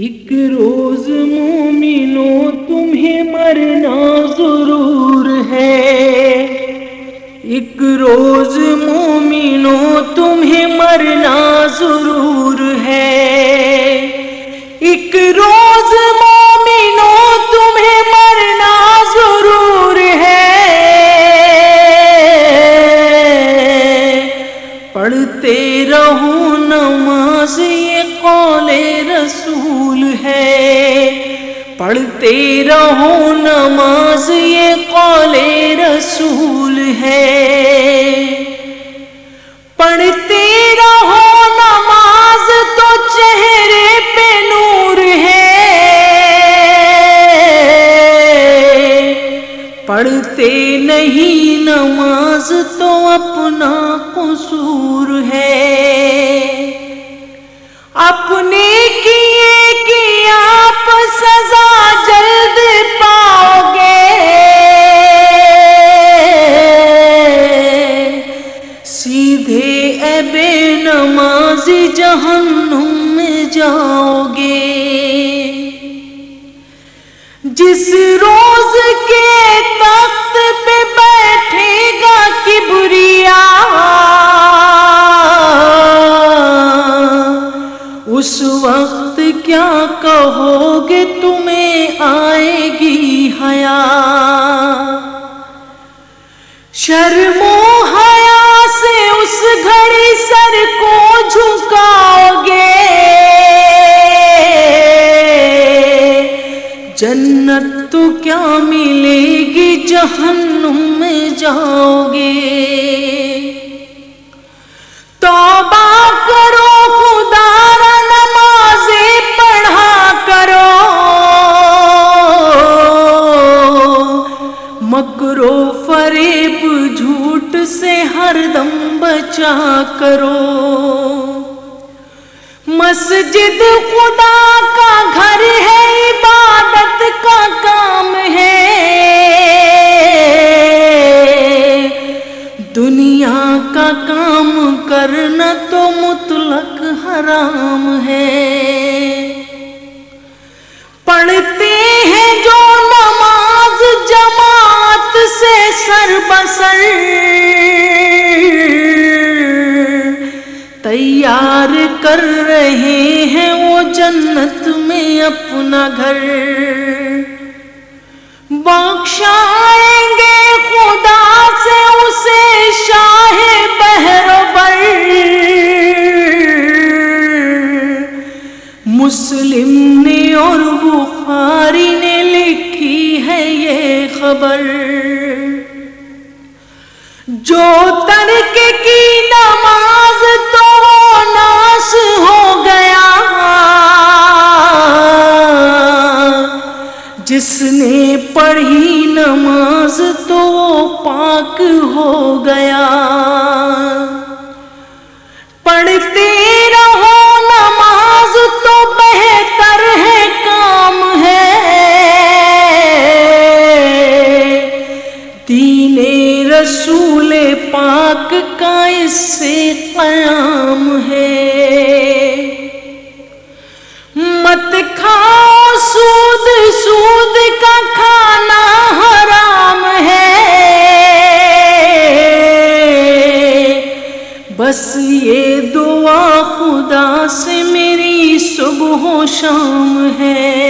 ایک روز مومنو، تمہیں مرنا ضرور ہے۔ ایک روز مومنو، تمہیں مرنا ضرور ہے۔ ایک روز مومنو، تمہیں مرنا ضرور ہے۔ پڑھتے رہو نماز، یہ قول رسول ہے۔ پڑھتے رہو نماز، یہ قول رسول ہے۔ پڑھتے رہو نماز تو چہرے پہ نور ہے۔ پڑھتے نہیں نماز تو اپنا شرم و حیا سے اس گھڑی سر کو جھکاؤ گے جنت تو کیا ملے گی؟ جہنم میں جاؤ گے کرو۔ مسجد خدا کا گھر ہے، عبادت کا کام ہے۔ دنیا کا کام کرنا تو مطلق حرام کر رہے ہیں وہ جنت میں اپنا گھر۔ بخشائیں گے خدا سے اسے شاہ بہربر مسلم نے اور بخاری نے لکھی ہے یہ خبر۔ جو ترک کی نماز تو ناس ہو گیا۔ جس نے پڑھی نماز تو وہ پاک ہو گیا۔ پڑھتے رسول پاک کا اس سے قیام ہے۔ مت کھاؤ سود سود کا کھانا حرام ہے۔ بس یہ دعا خدا سے میری صبح و شام ہے۔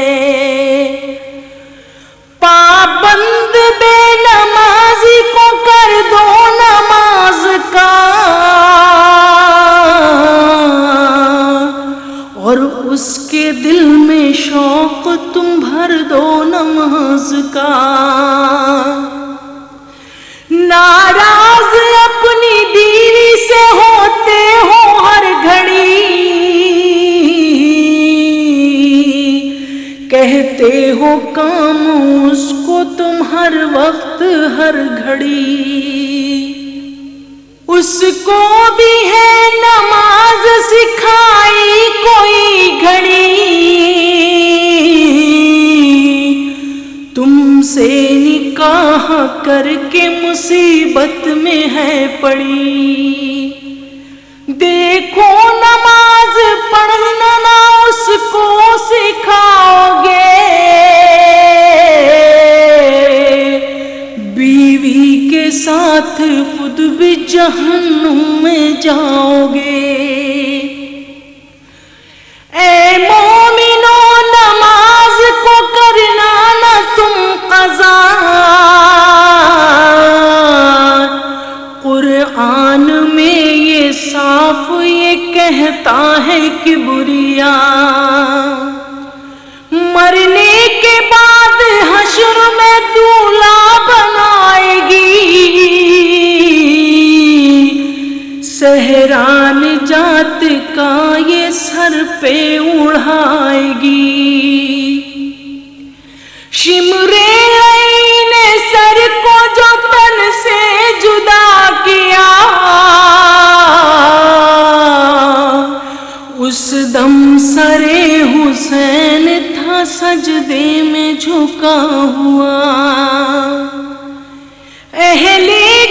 کام اس کو تم ہر وقت، ہر گھڑی۔ اس کو بھی ہے نماز سکھائی کوئی گھڑی۔ تم سے نکاح کر کے مصیبت میں ہے پڑی۔ جہنم میں جاؤ۔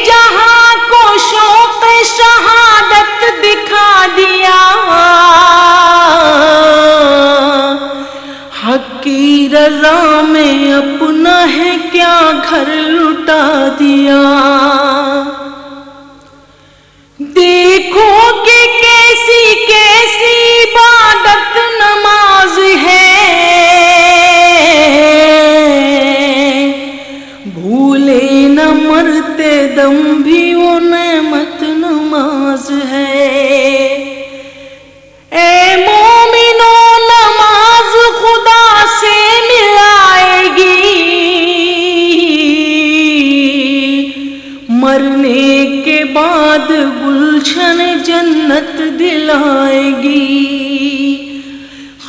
جہاں کو شوق شہادت دکھا دیا۔ حق کی رضا میں اپنا ہے کیا گھر لٹا دیا۔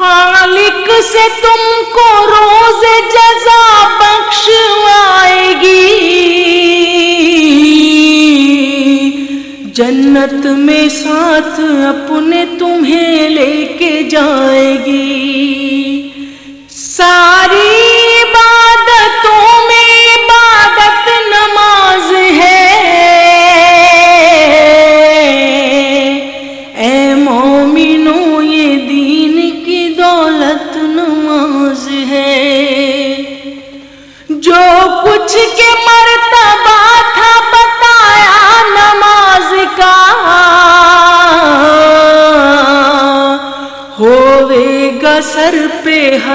خالق سے تم کو روز جزا بخشوائے گی جنت میں ساتھ اپنے تمہیں لے کے جائے گی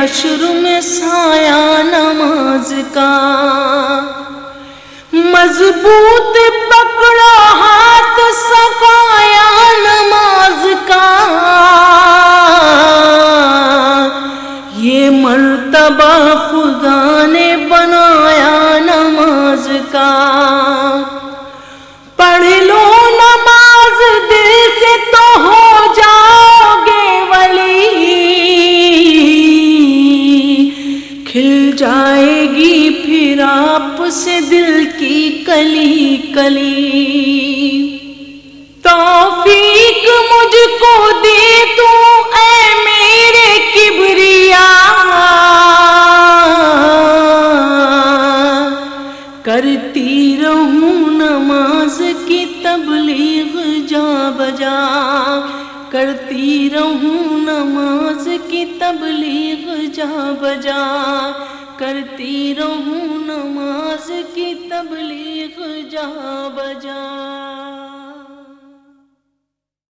حشر میں سایہ نماز کا مضبوط پکڑا ہاتھ صفایا نماز کا یہ مرتبہ کلی توفیق مجھ کو دے تو اے میرے کبریا۔ کرتی رہوں نماز کی تبلیغ جا بجا۔ کرتی رہوں نماز کی تبلیغ جا بجا۔ کرتی رہوں نماز کی تبلیغ جا بجا۔